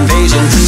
invasion.